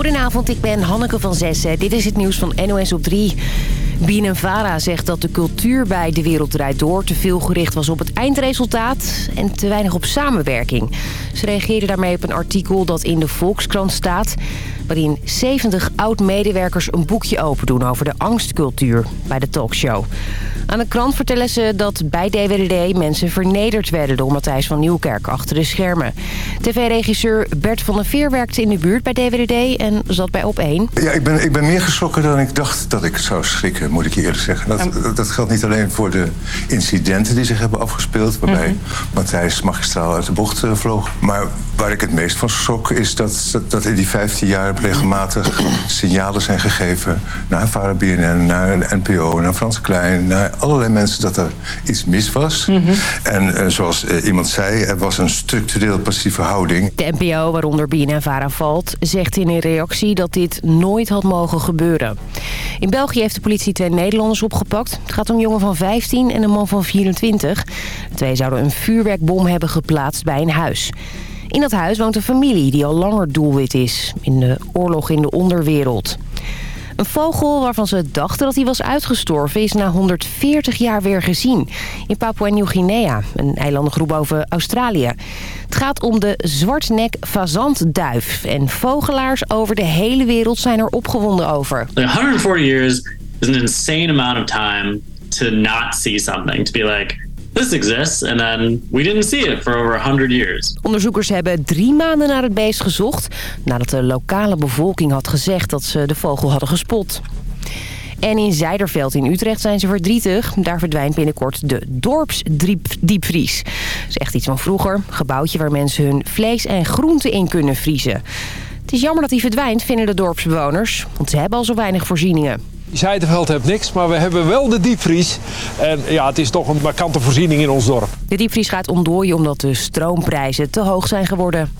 Goedenavond, ik ben Hanneke van Zessen. Dit is het nieuws van NOS op 3. Vara zegt dat de cultuur bij De Wereld Door... te veel gericht was op het eindresultaat en te weinig op samenwerking. Ze reageerde daarmee op een artikel dat in de Volkskrant staat... waarin 70 oud-medewerkers een boekje open doen over de angstcultuur bij de talkshow. Aan de krant vertellen ze dat bij DWDD mensen vernederd werden... door Matthijs van Nieuwkerk achter de schermen. TV-regisseur Bert van der Veer werkte in de buurt bij DWDD en zat bij Op1. Ja, ik ben, ik ben meer geschrokken dan ik dacht dat ik zou schrikken, moet ik je eerlijk zeggen. Dat, dat geldt niet alleen voor de incidenten die zich hebben afgespeeld... waarbij mm Matthijs magistraal uit de bocht uh, vloog. Maar waar ik het meest van schrok is dat, dat, in die 15 jaar... regelmatig signalen zijn gegeven naar Vara BNN, naar de NPO, naar Frans Klein... naar allerlei mensen dat er iets mis was. Mhm. En uh, zoals uh, iemand zei, er was een structureel passieve houding. De NPO, waaronder BNN-Vara valt, zegt in een reactie dat dit nooit had mogen gebeuren. In België heeft de politie twee Nederlanders opgepakt. Het gaat om een jongen van 15 en een man van 24. De twee zouden een vuurwerkbom hebben geplaatst bij een huis. In dat huis woont een familie die al langer doelwit is in de oorlog in de onderwereld. Een vogel waarvan ze dachten dat hij was uitgestorven... is na 140 jaar weer gezien in Papua-Nieuw-Guinea, een eilandengroep boven Australië. Het gaat om de zwartnek fazantduif. En vogelaars over de hele wereld zijn er opgewonden over. 140 years is an insane amount of time to not see something. To be like, this exists and we didn't see it for over 100 years. Onderzoekers hebben drie maanden naar het beest gezocht... nadat de lokale bevolking had gezegd dat ze de vogel hadden gespot. En in Zijderveld in Utrecht zijn ze verdrietig. Daar verdwijnt binnenkort de dorpsdiepvries. Dat is echt iets van vroeger. gebouwtje waar mensen hun vlees en groenten in kunnen vriezen. Het is jammer dat die verdwijnt, vinden de dorpsbewoners. Want ze hebben al zo weinig voorzieningen. Zijderveld heeft niks, maar we hebben wel de diepvries. En ja, het is toch een markante voorziening in ons dorp. De diepvries gaat ontdooien omdat de stroomprijzen te hoog zijn geworden.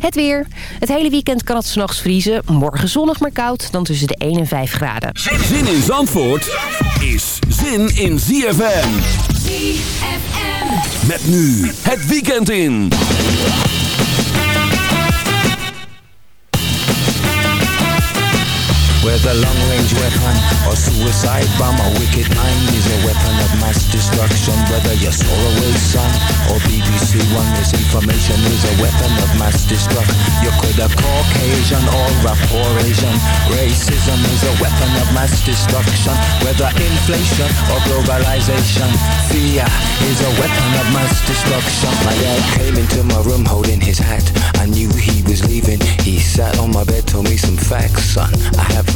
Het weer. Het hele weekend kan het s'nachts vriezen. Morgen zonnig maar koud, dan tussen de 1 en 5 graden. Zin in Zandvoort is zin in ZFM. ZFM. Met nu het weekend in. Whether long-range weapon or suicide bomb, a wicked mind is a weapon of mass destruction. Whether you're Solarway son or BBC One, misinformation is a weapon of mass destruction. You could have Caucasian or rapport Asian. Racism is a weapon of mass destruction. Whether inflation or globalization, fear is a weapon of mass destruction. My dad came into my room holding his hat. I knew he was leaving. He sat on my bed, told me some facts, son. I have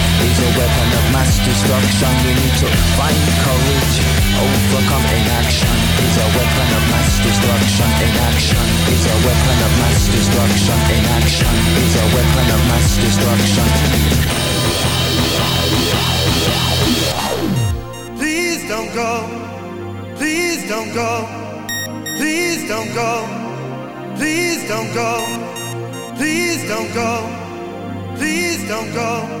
is a weapon of mass destruction. We need to find courage, overcome inaction is a weapon of mass destruction. Inaction is a weapon of mass destruction. Inaction is a weapon of mass destruction. Please don't go. Please don't go. Please don't go. Please don't go. Please don't go. Please don't go.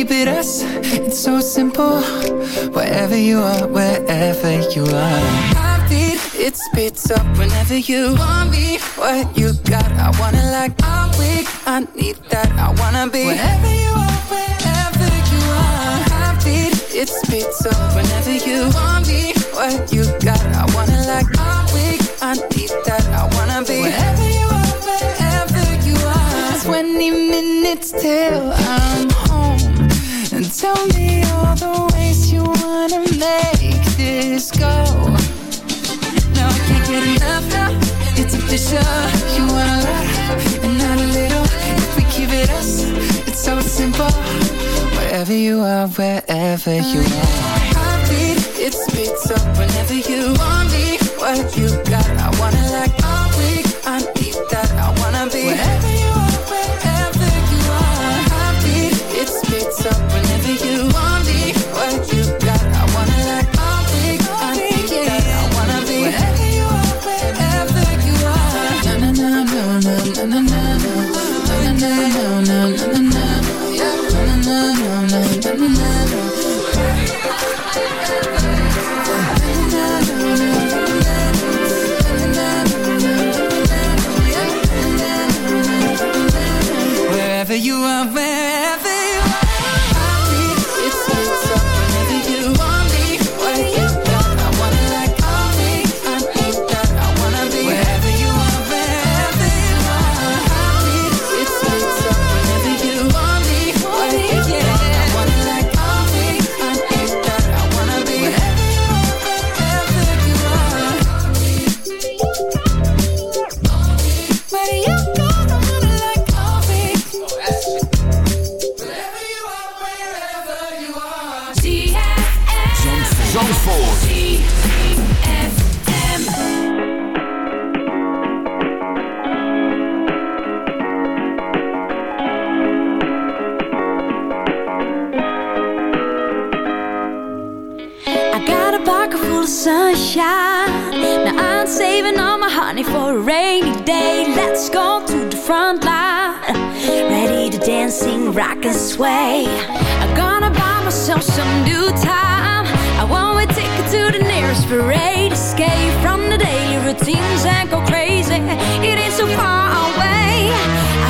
keep it us, it's so simple. Wherever you are, wherever you are. Heartbeat, it spits up whenever you want me. What you got, I wanna like. I'm weak, I need that, I wanna be. Wherever you are, wherever you are. Heartbeat, it spits up whenever you want me. What you got, I wanna like. I'm weak, I need that, I wanna be. Wherever you are, wherever you are. 20 minutes till I'm home Tell me all the ways you wanna make this go. No, I can't get enough now It's official You want a lot and not a little If we keep it us, it's so simple. Wherever you are, wherever you are. Heartbeat, it speeds up whenever you want me What you got, I wanna like all money for a rainy day. Let's go to the front line. Ready to dancing, rock and sway. I'm gonna buy myself some new time. I want a ticket to the nearest parade. Escape from the daily routines and go crazy. It ain't so far away. I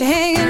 hanging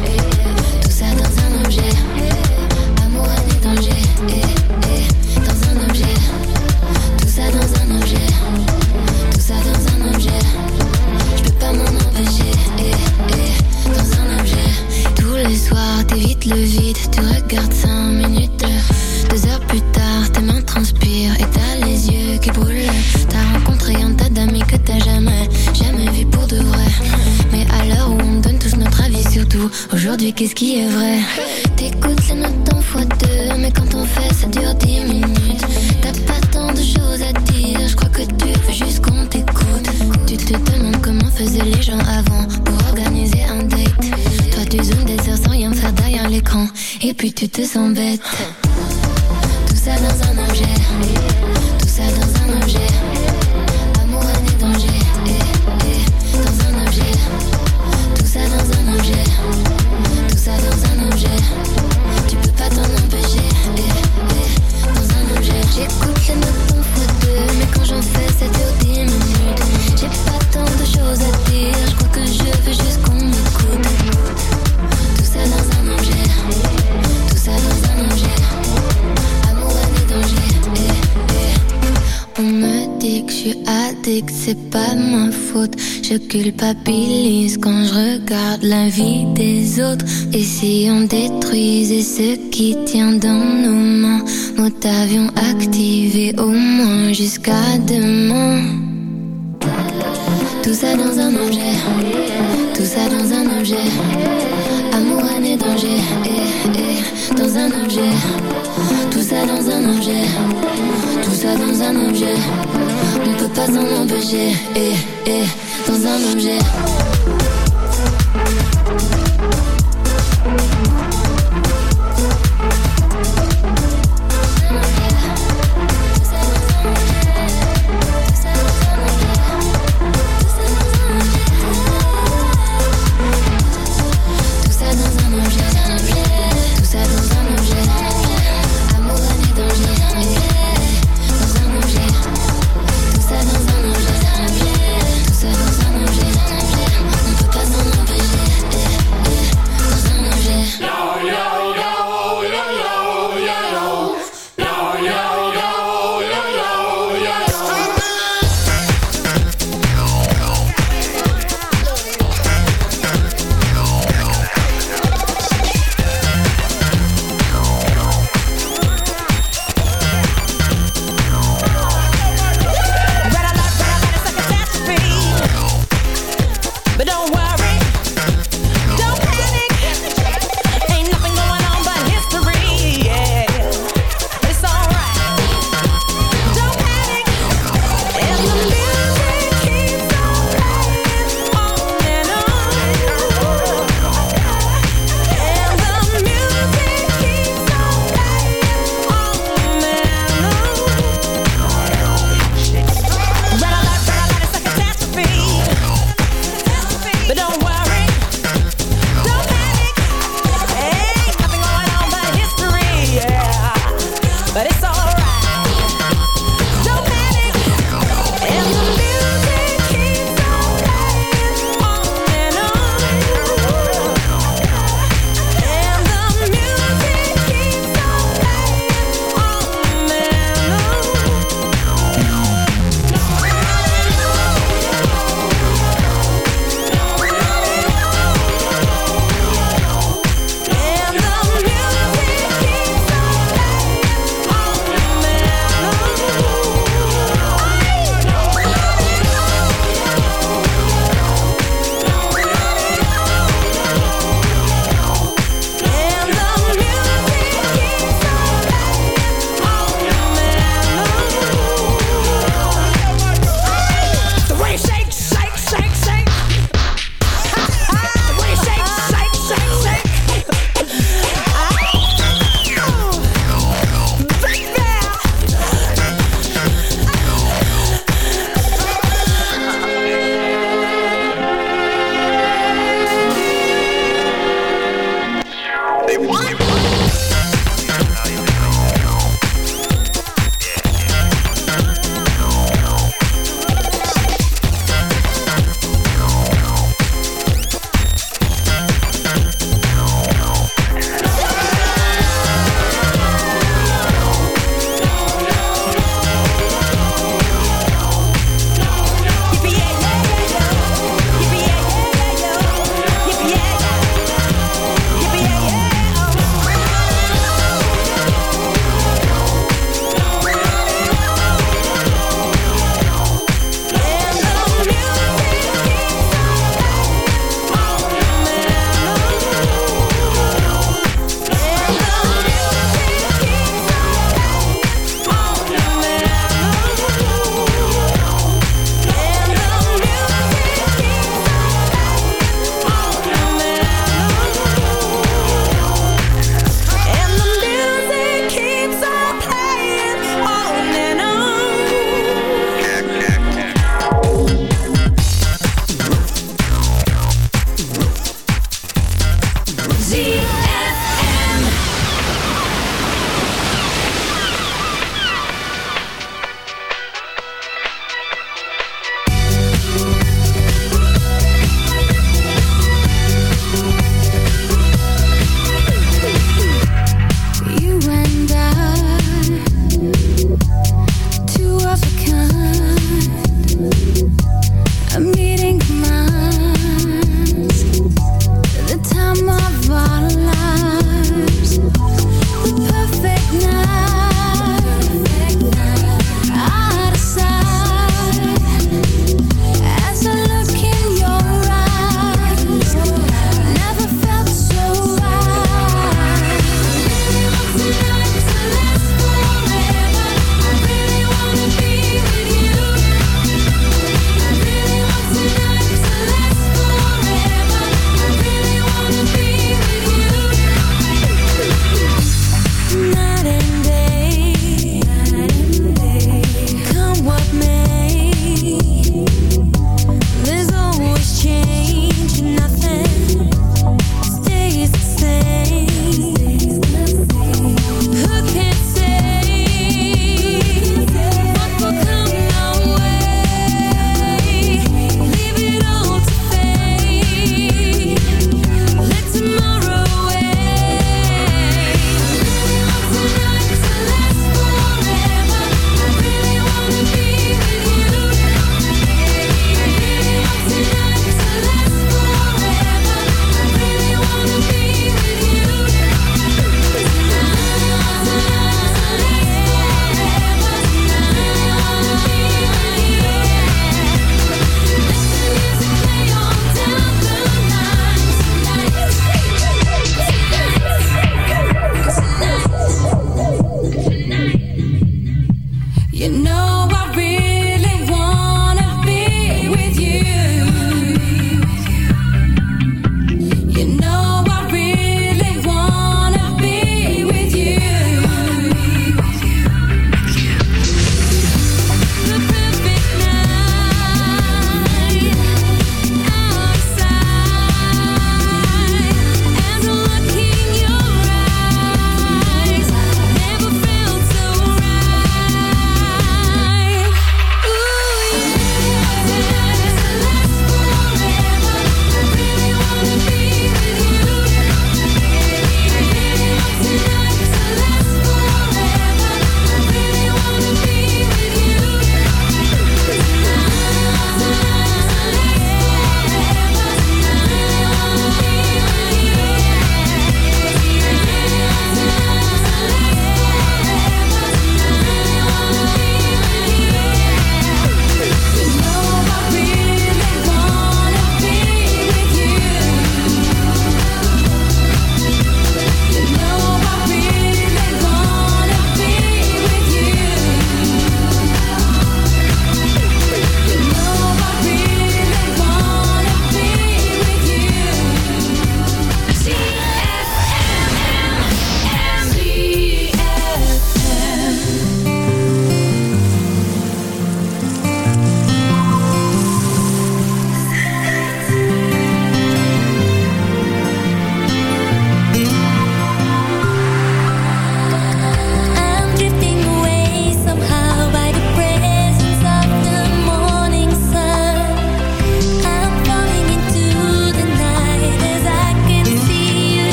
c'est pas ma faute. Je culpabilise quand je regarde la vie des autres. Et si on détruisait ce qui tient dans nos mains, nous t'avions activé au moins jusqu'à demain. Tout ça dans un objet, tout ça dans un objet. Amour, année, danger, eh, eh, dans un objet. Tout ça dans un objet, tout ça dans un objet. Ne peut pas en empêcher, eh, eh, dans un objet.